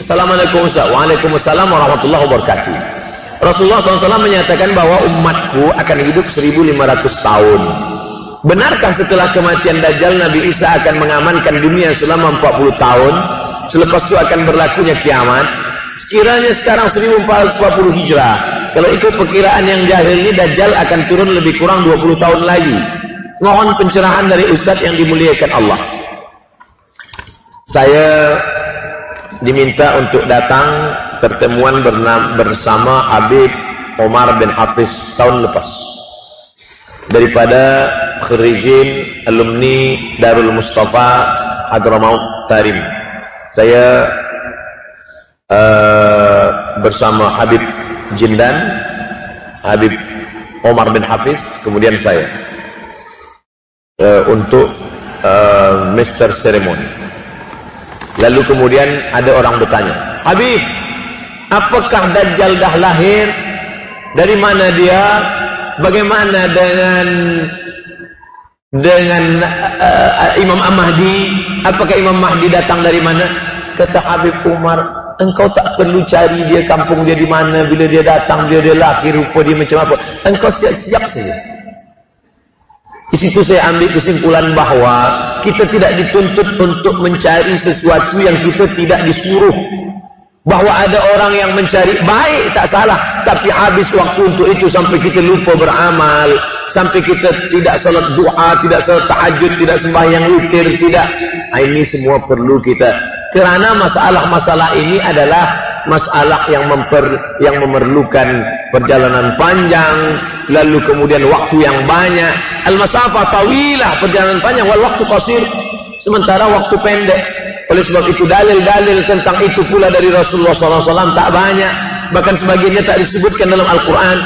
Assalamualaikum Ustaz. Waalaikumsalam warahmatullahi wabarakatuh. Rasulullah SAW menyatakan bahwa umatku akan hidup 1500 tahun. Benarkah setelah kematian Dajjal Nabi Isa akan mengamankan dunia selama 40 tahun? Selepas itu akan berlakunya kiamat. Sekiranya sekarang 1440 Hijrah. Kalau ikut perkiraan yang jahil ini Dajjal akan turun lebih kurang 20 tahun lagi. Mohon pencerahan dari Ustaz yang dimuliakan Allah. Saya diminta untuk datang pertemuan bersama Habib Omar bin Hafiz tahun lepas daripada kharijin alumni Darul Mustafa Hadramaut Tarim saya uh, bersama Habib Jindan Habib Omar bin Hafiz kemudian saya uh, untuk uh, Mr. Ceremony Lalu kemudian ada orang bertanya, Habib, apakah Dajjal dah lahir? Dari mana dia? Bagaimana dengan dengan uh, Imam Mahdi? Apakah Imam Mahdi datang dari mana? Kata Habib Umar, engkau tak perlu cari dia kampung dia di mana, bila dia datang, dia dia lahir, rupa dia macam apa. Engkau siap-siap saja. Di situ saya ambil kesimpulan bahawa kita tidak dituntut untuk mencari sesuatu yang kita tidak disuruh. Bahawa ada orang yang mencari baik tak salah, tapi habis waktu untuk itu sampai kita lupa beramal, sampai kita tidak salat doa, tidak salat tahajud, tidak sembahyang witir, tidak. Ini semua perlu kita. Kerana masalah-masalah ini adalah masalah yang memper yang memerlukan perjalanan panjang lalu kemudian waktu yang banyak. Al masafah tawilah perjalanan panjang wal waktu qasir sementara waktu pendek. Oleh sebab itu dalil-dalil tentang itu pula dari Rasulullah SAW tak banyak bahkan sebagiannya tak disebutkan dalam Al-Quran.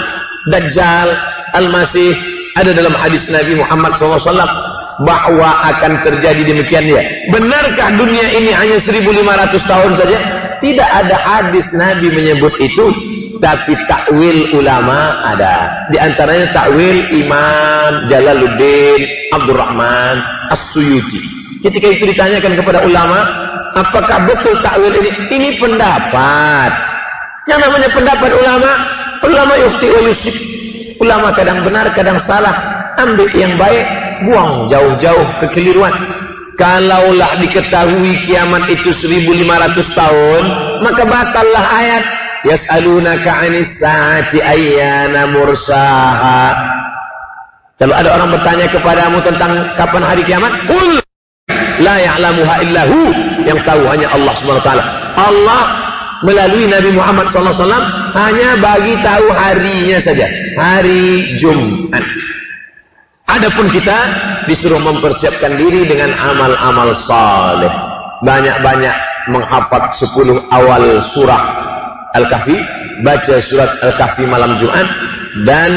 Dajjal Al-Masih ada dalam hadis Nabi Muhammad SAW bahawa akan terjadi demikian dia. Benarkah dunia ini hanya 1500 tahun saja tidak ada hadis Nabi menyebut itu tapi takwil ulama ada. Di antaranya takwil Imam Jalaluddin Abdul Rahman As-Suyuti. Ketika itu ditanyakan kepada ulama apakah betul takwil ini? Ini pendapat. Yang namanya pendapat ulama ulama yufti wa yusif ulama kadang benar kadang salah. Ambil yang baik buang jauh-jauh kekeliruan kalaulah diketahui kiamat itu 1500 tahun maka batallah ayat. Yas'alunaka 'anis saati ayyana mursaha. Kalau ada orang bertanya kepadamu tentang kapan hari kiamat qul la ya'lamuha illahu yang tahu hanya Allah Subhanahu taala. Allah melalui Nabi Muhammad sallallahu alaihi wasallam hanya bagi tahu harinya saja. Hari Jumat Adapun kita disuruh mempersiapkan diri dengan amal-amal saleh. Banyak-banyak menghafal 10 awal surah Al-Kahfi, baca surat Al-Kahfi malam Jumat dan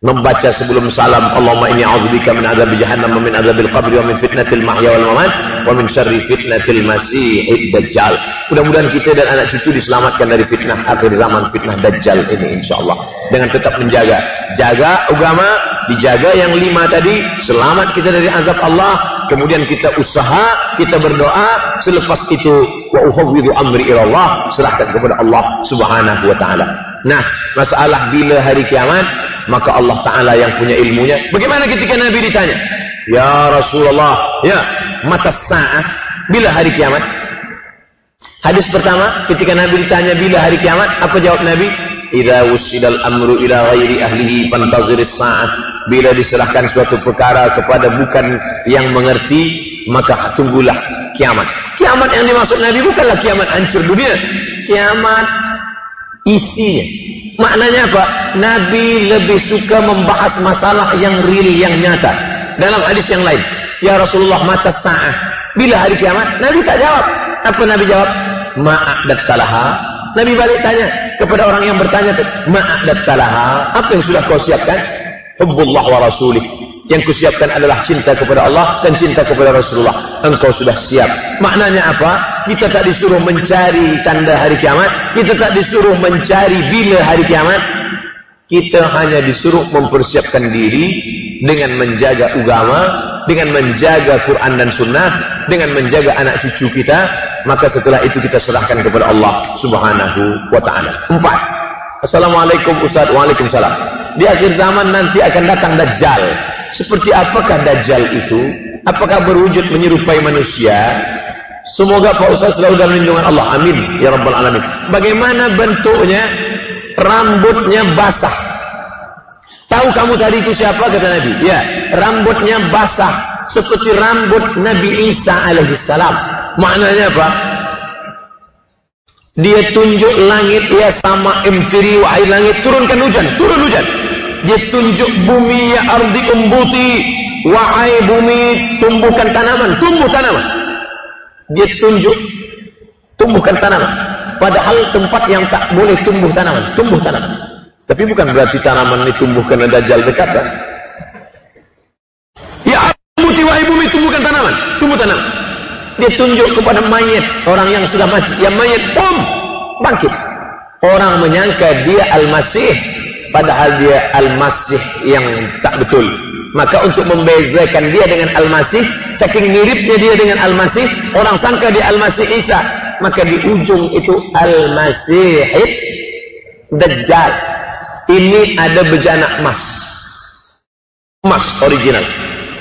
membaca sebelum salam Allahumma inni a'udzubika min adzabi jahannam wa min adzabil qabri wa min fitnatil mahya wal mamat wa min syarri fitnatil masiihid dajjal. Mudah-mudahan kita dan anak cucu diselamatkan dari fitnah akhir zaman fitnah dajjal ini insyaallah. Dengan tetap menjaga jaga agama, dijaga yang lima tadi, selamat kita dari azab Allah, kemudian kita usaha, kita berdoa, selepas itu wa uhawwidhu amri ila Allah, serahkan kepada Allah Subhanahu wa taala. Nah, masalah bila hari kiamat maka Allah Ta'ala yang punya ilmunya. Bagaimana ketika Nabi ditanya? Ya Rasulullah, ya, mata sa'ah, bila hari kiamat? Hadis pertama, ketika Nabi ditanya bila hari kiamat, apa jawab Nabi? Idza wusidal amru ila ghairi ahlihi fantaziris sa'ah. Bila diserahkan suatu perkara kepada bukan yang mengerti, maka tunggulah kiamat. Kiamat yang dimaksud Nabi bukanlah kiamat hancur dunia. Kiamat isinya Maknanya apa? Nabi lebih suka membahas masalah yang real, yang nyata. Dalam hadis yang lain. Ya Rasulullah mata sa'ah. Bila hari kiamat? Nabi tak jawab. Apa Nabi jawab? Ma'adat talaha. Nabi balik tanya kepada orang yang bertanya. Ma'adat talaha. Apa yang sudah kau siapkan? Hubbullah wa rasulih. Yang kusiapkan adalah cinta kepada Allah dan cinta kepada Rasulullah. Engkau sudah siap. Maknanya apa? Kita tak disuruh mencari tanda hari kiamat. Kita tak disuruh mencari bila hari kiamat. Kita hanya disuruh mempersiapkan diri dengan menjaga agama, dengan menjaga Quran dan Sunnah, dengan menjaga anak cucu kita, maka setelah itu kita serahkan kepada Allah Subhanahu wa taala. Empat. Assalamualaikum Ustaz. Waalaikumsalam. Di akhir zaman nanti akan datang Dajjal. Seperti apakah Dajjal itu? Apakah berwujud menyerupai manusia? Semoga Pak Ustaz selalu dalam lindungan Allah. Amin. Ya Rabbal Alamin. Bagaimana bentuknya? Rambutnya basah. Tahu kamu tadi itu siapa? Kata Nabi. Ya. Rambutnya basah. Seperti rambut Nabi Isa alaihissalam. Maknanya apa? Dia tunjuk langit ya sama emtiri wa air langit turunkan hujan, turun hujan. Dia tunjuk bumi ya ardi umbuti wahai bumi tumbuhkan tanaman, tumbuh tanaman. Dia tunjuk tumbuhkan tanaman. Padahal tempat yang tak boleh tumbuh tanaman, tumbuh tanaman. Tapi bukan berarti tanaman ini tumbuh kerana dajjal dekat kan? Ya umbuti wahai bumi tumbuhkan tanaman, tumbuh tanaman dia tunjuk kepada mayat orang yang sudah mati yang mayat pom bangkit. Orang menyangka dia al-masih padahal dia al-masih yang tak betul. Maka untuk membezakan dia dengan al-masih saking miripnya dia dengan al-masih orang sangka dia al-masih Isa maka di ujung itu al-masih dajjal. Ini ada bejana emas. Emas original.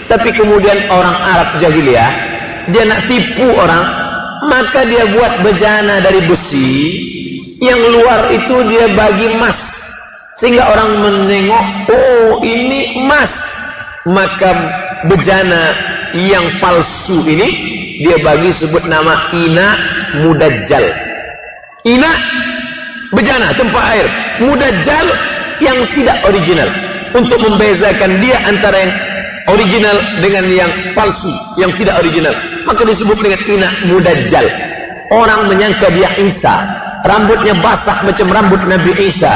Tapi kemudian orang Arab jahiliyah dia nak tipu orang maka dia buat bejana dari besi. Yang luar itu dia bagi emas. Sehingga orang menengok oh ini emas. Maka bejana yang palsu ini dia bagi sebut nama ina mudajjal. Ina bejana tempat air. Mudajjal yang tidak original. Untuk membezakan dia antara yang original dengan yang palsu, yang tidak original. Maka disebut dengan ina mudajjal. Orang menyangka dia Isa. Rambutnya basah macam rambut Nabi Isa.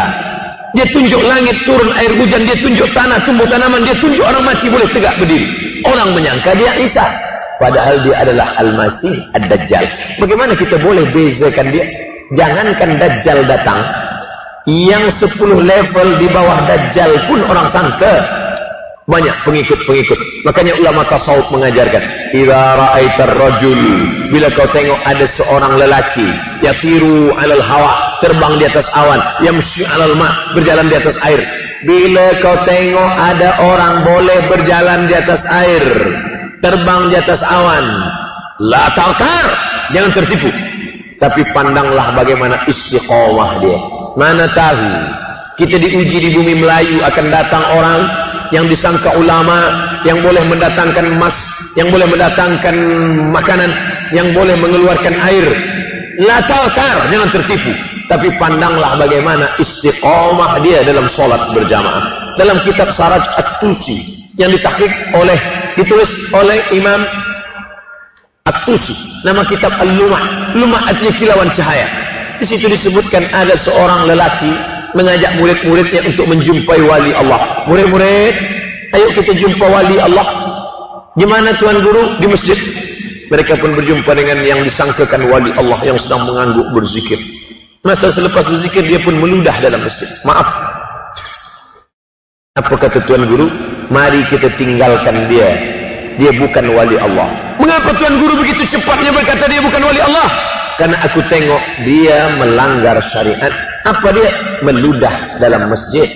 Dia tunjuk langit turun air hujan, dia tunjuk tanah tumbuh tanaman, dia tunjuk orang mati boleh tegak berdiri. Orang menyangka dia Isa. Padahal dia adalah Al-Masih Ad-Dajjal. Bagaimana kita boleh bezakan dia? Jangankan Dajjal datang, yang 10 level di bawah Dajjal pun orang sangka banyak pengikut-pengikut. Makanya ulama tasawuf mengajarkan idza ra'aitar rajul bila kau tengok ada seorang lelaki yatiru 'alal hawa terbang di atas awan yamshi 'alal ma berjalan di atas air. Bila kau tengok ada orang boleh berjalan di atas air terbang di atas awan la taqar jangan tertipu. Tapi pandanglah bagaimana istiqomah dia. Mana tahu kita diuji di bumi Melayu akan datang orang yang disangka ulama yang boleh mendatangkan emas yang boleh mendatangkan makanan yang boleh mengeluarkan air. La tawkar jangan tertipu. Tapi pandanglah bagaimana istiqamah dia dalam solat berjamaah. Dalam kitab Saraj At-Tusi yang ditahqiq oleh ditulis oleh Imam At-Tusi. Nama kitab Al-Lumah. Lumah artinya kilauan cahaya. Di situ disebutkan ada seorang lelaki mengajak murid-muridnya untuk menjumpai wali Allah. Murid-murid, ayo kita jumpa wali Allah. Di mana tuan guru? Di masjid. Mereka pun berjumpa dengan yang disangkakan wali Allah yang sedang mengangguk berzikir. Masa selepas berzikir dia pun meludah dalam masjid. Maaf. Apa kata tuan guru? Mari kita tinggalkan dia. Dia bukan wali Allah. Mengapa tuan guru begitu cepatnya berkata dia bukan wali Allah? Karena aku tengok dia melanggar syariat. Apa dia? Meludah dalam masjid.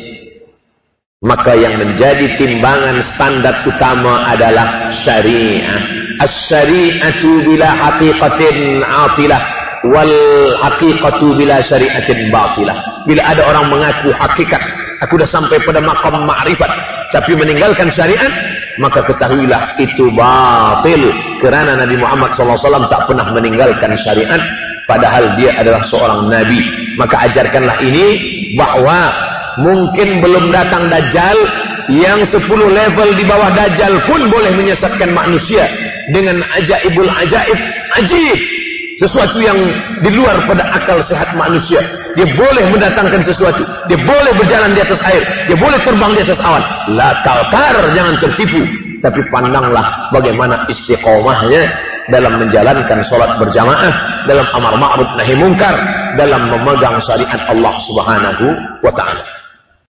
Maka yang menjadi timbangan standar utama adalah syariat. As-syari'atu bila haqiqatin atilah. Wal haqiqatu bila syariatin batilah. Bila ada orang mengaku hakikat. Aku dah sampai pada makam ma'rifat. Tapi meninggalkan syariat. Maka ketahuilah itu batil. Kerana Nabi Muhammad SAW tak pernah meninggalkan syariat. Padahal dia adalah seorang Nabi. Maka ajarkanlah ini bahawa mungkin belum datang Dajjal. Yang 10 level di bawah Dajjal pun boleh menyesatkan manusia. Dengan ajaibul ajaib. Ajib sesuatu yang di luar pada akal sehat manusia dia boleh mendatangkan sesuatu dia boleh berjalan di atas air dia boleh terbang di atas awan la talkar jangan tertipu tapi pandanglah bagaimana istiqomahnya dalam menjalankan solat berjamaah dalam amar ma'ruf nahi mungkar dalam memegang syariat Allah Subhanahu wa taala